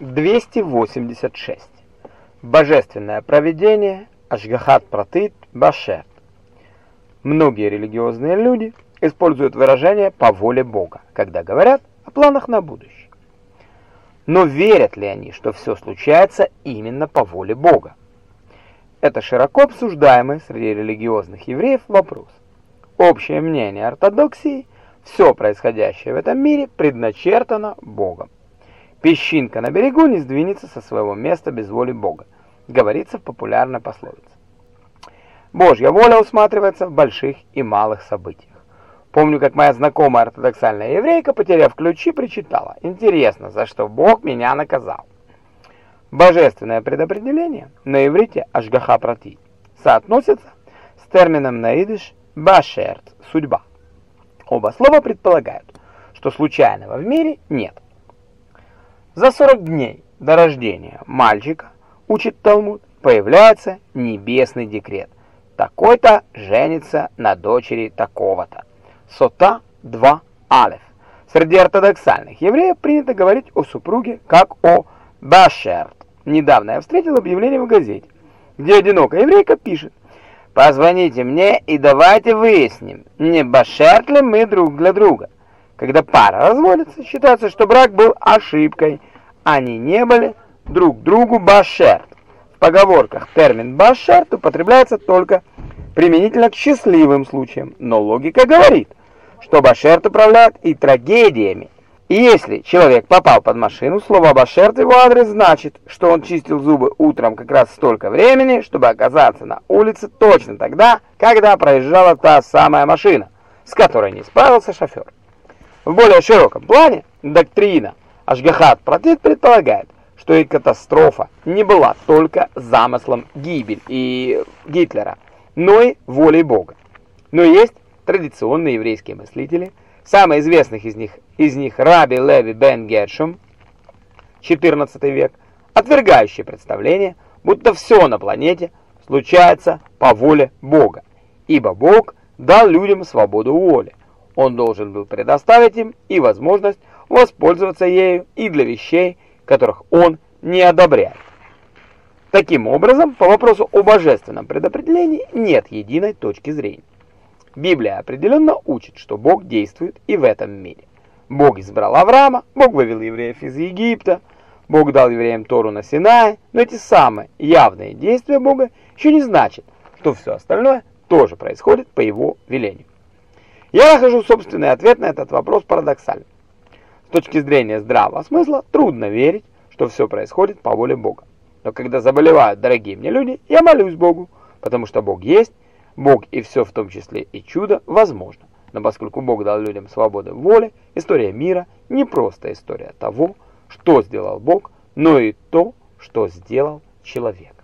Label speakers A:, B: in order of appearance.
A: 286. Божественное провидение Ашгахат Пратит Башер. Многие религиозные люди используют выражение «по воле Бога», когда говорят о планах на будущее. Но верят ли они, что все случается именно по воле Бога? Это широко обсуждаемый среди религиозных евреев вопрос. Общее мнение ортодоксии – все происходящее в этом мире предначертано Богом. Песчинка на берегу не сдвинется со своего места без воли Бога, говорится в популярной пословице. Божья воля усматривается в больших и малых событиях. Помню, как моя знакомая ортодоксальная еврейка, потеряв ключи, причитала: "Интересно, за что Бог меня наказал?" Божественное предопределение на иврите ашгаха прати соотносится с термином на идиш башерт судьба. Оба слова предполагают, что случайного в мире нет. За 40 дней до рождения мальчика, учит Талмуд, появляется небесный декрет. Такой-то женится на дочери такого-то. Сота 2 алеф. Среди ортодоксальных евреев принято говорить о супруге как о башерт. Недавно я встретил объявление в газете, где одинокая еврейка пишет «Позвоните мне и давайте выясним, не башерт ли мы друг для друга». Когда пара разводится, считается, что брак был ошибкой. Они не были друг другу башерт. В поговорках термин башерт употребляется только применительно к счастливым случаям, но логика говорит, что башерт управляет и трагедиями. И если человек попал под машину, слово башерт его адрес значит, что он чистил зубы утром как раз столько времени, чтобы оказаться на улице точно тогда, когда проезжала та самая машина, с которой не справился шофер. В более широком плане доктрина Ашгахат Протит предполагает, что и катастрофа не была только замыслом гибель и Гитлера, но и волей Бога. Но есть традиционные еврейские мыслители, самый известных из них из них Раби Леви бен Гершум, 14 век, отвергающие представление, будто все на планете случается по воле Бога, ибо Бог дал людям свободу воли он должен был предоставить им и возможность воспользоваться ею и для вещей, которых он не одобряет. Таким образом, по вопросу о божественном предопределении нет единой точки зрения. Библия определенно учит, что Бог действует и в этом мире. Бог избрал Авраама, Бог вывел евреев из Египта, Бог дал евреям Тору на Синае, но эти самые явные действия Бога еще не значат, что все остальное тоже происходит по его велению. Я нахожу собственный ответ на этот вопрос парадоксальным. С точки зрения здравого смысла трудно верить, что все происходит по воле Бога. Но когда заболевают дорогие мне люди, я молюсь Богу, потому что Бог есть, Бог и все в том числе и чудо возможно. Но поскольку Бог дал людям свободу воли, история мира не просто история того, что сделал Бог, но и то, что сделал человек.